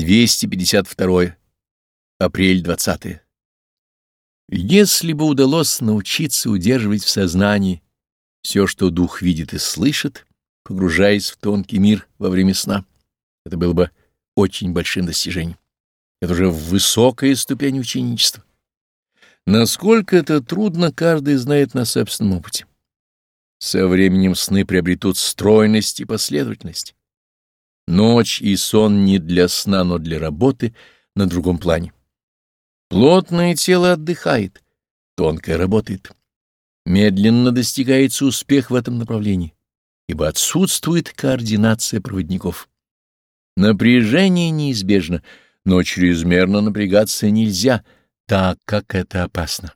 252. Апрель 20. Если бы удалось научиться удерживать в сознании все, что дух видит и слышит, погружаясь в тонкий мир во время сна, это было бы очень большим достижением. Это уже высокая ступень ученичества. Насколько это трудно, каждый знает на собственном опыте. Со временем сны приобретут стройность и последовательность. Ночь и сон не для сна, но для работы на другом плане. Плотное тело отдыхает, тонкое работает. Медленно достигается успех в этом направлении, ибо отсутствует координация проводников. Напряжение неизбежно, но чрезмерно напрягаться нельзя, так как это опасно.